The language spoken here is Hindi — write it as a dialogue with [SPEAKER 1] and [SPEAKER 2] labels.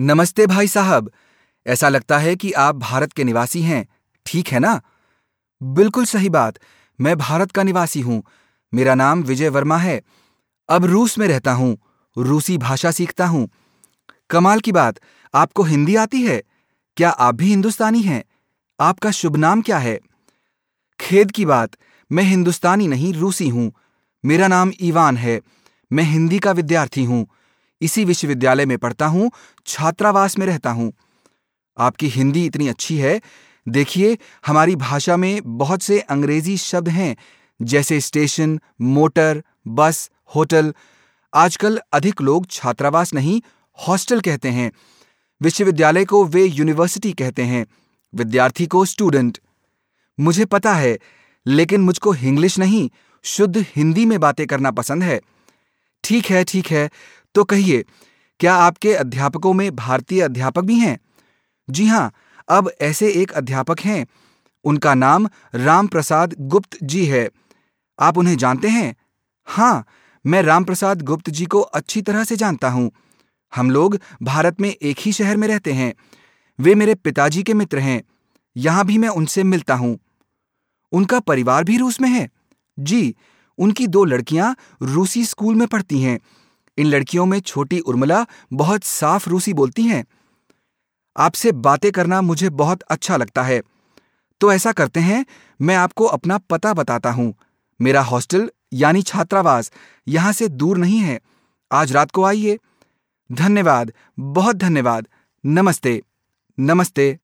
[SPEAKER 1] नमस्ते भाई साहब। ऐसा लगता है कि आप भारत के निवासी हैं। ठीक है ना? बिल्कुल सही बात। मैं भारत का निवासी हूँ। मेरा नाम विजय वर्मा है। अब रूस में रहता हूँ। रूसी भाषा सीखता हूँ। कमाल की बात। आपको हिंदी आती है? क्या आप भी हिंदुस्तानी हैं? आपका शुभ नाम क्या है? खेद की बात। मैं हिंदुस्तानी नहीं, रूसी हूँ। मेरा नाम ईवान है। मैं हिंदी का विद्यार्थी हूँ। इसी विश्वविद्यालय में पढ़ता हूँ, छात्रावास में रहता हूँ। आपकी हिंदी इतनी अच्छी है। देखिए, हमारी भाषा में बहुत से अंग्रेज़ी शब्द हैं, जैसे स्टेशन, मोटर, बस, होटल। आजकल अधिक लोग छात्रावास नहीं, हॉस्टल कहते हैं। विश्वविद्यालय को वे यूनिवर्सिटी कहते हैं। विद्यार्थी को स्टूडेंट। मुझे पता है, लेकिन मुझको इंग्लिश नहीं, शुद्ध हिंदी में बातें करना पसंद है। ठीक है ठीक है तो कहिए, क्या आपके अध्यापकों में भारतीय अध्यापक भी हैं? जी हाँ अब ऐसे एक अध्यापक हैं, उनका नाम राम प्रसाद गुप्त जी है। आप उन्हें जानते हैं? हाँ मैं राम प्रसाद गुप्त जी को अच्छी तरह से जानता हूँ। हम लोग भारत में एक ही शहर में रहते हैं। वे मेरे पिताजी के मित्र हैं। यहाँ भी मैं उनसे मिलता हूँ। उनका परिवार भी रूस में है। जी, उनकी दो लड़कियाँ रूसी स्कूल में पढ़ती हैं। इन लड़कियों में छोटी उर्मिला बहुत साफ़ रूसी बोलती हैं। आपसे बातें करना मुझे बहुत अच्छा लगता है। तो ऐसा करते हैं, मैं आपको अपना पता बताता हूँ। मेरा हॉस्टल, यानी छात्रावास, यहाँ से दूर नहीं है। आज रात को आइए। धन्यवाद, बहुत धन्यवाद। नमस्ते नमस्ते।